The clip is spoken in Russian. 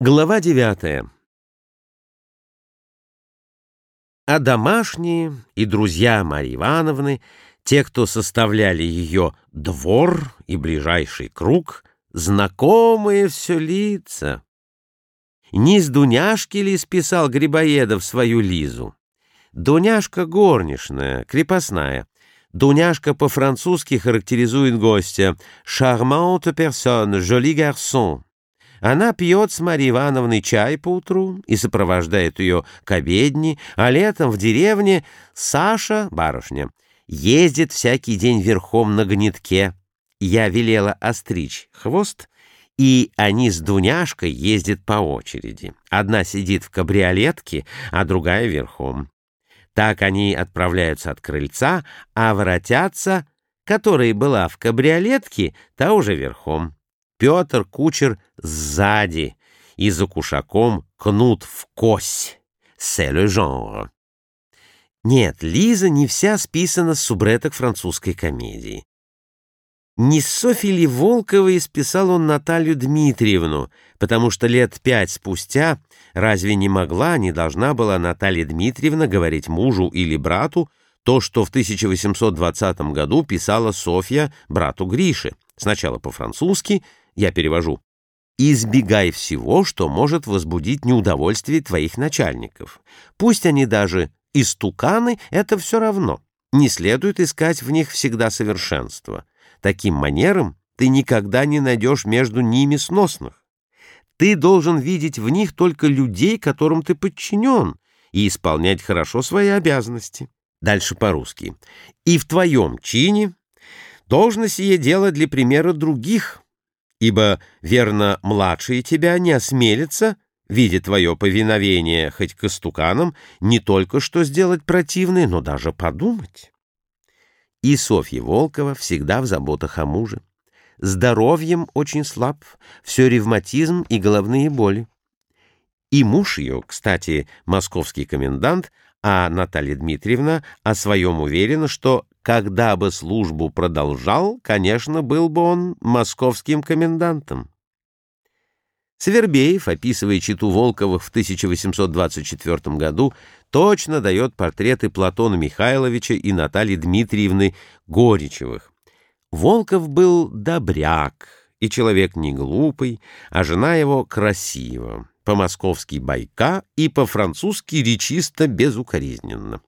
Глава девятая. А домашние и друзья Марьи Ивановны, те, кто составляли ее двор и ближайший круг, знакомые все лица. Не с Дуняшки ли списал Грибоедов свою Лизу? Дуняшка горничная, крепостная. Дуняшка по-французски характеризует гостя «charmante personne, joli garçon». Она пьет с Марьей Ивановной чай по утру и сопровождает ее к обедне, а летом в деревне Саша, барышня, ездит всякий день верхом на гнетке. Я велела остричь хвост, и они с Дуняшкой ездят по очереди. Одна сидит в кабриолетке, а другая верхом. Так они отправляются от крыльца, а воротятся, которая была в кабриолетке, та уже верхом. Петр кучер сзади, и за кушаком кнут в кось. C'est le. Нет, Лиза не вся списана с субреток французской комедии. Не с Софьей ли Волковой списал он Наталью Дмитриевну, потому что лет пять спустя разве не могла, не должна была Наталья Дмитриевна говорить мужу или брату то, что в 1820 году писала Софья брату Грише, сначала по-французски, я перевожу. Избегай всего, что может возбудить неудовольствие твоих начальников. Пусть они даже истуканы, это все равно. Не следует искать в них всегда совершенство. Таким манером ты никогда не найдешь между ними сносных. Ты должен видеть в них только людей, которым ты подчинен, и исполнять хорошо свои обязанности. Дальше по-русски. И в твоем чине должно сие дело для примера других – ибо, верно, младшие тебя не осмелятся, видя твое повиновение хоть к истуканам, не только что сделать противное, но даже подумать. И Софья Волкова всегда в заботах о муже. Здоровьем очень слаб, все ревматизм и головные боли. И муж ее, кстати, московский комендант, а Наталья Дмитриевна о своем уверена, что когда бы службу продолжал, конечно, был бы он московским комендантом. Свербеев, описывая читу Волковых в 1824 году, точно дает портреты Платона Михайловича и Натальи Дмитриевны Горичевых. Волков был добряк и человек не глупый, а жена его красива, по-московски байка и по-французски речисто безукоризненно.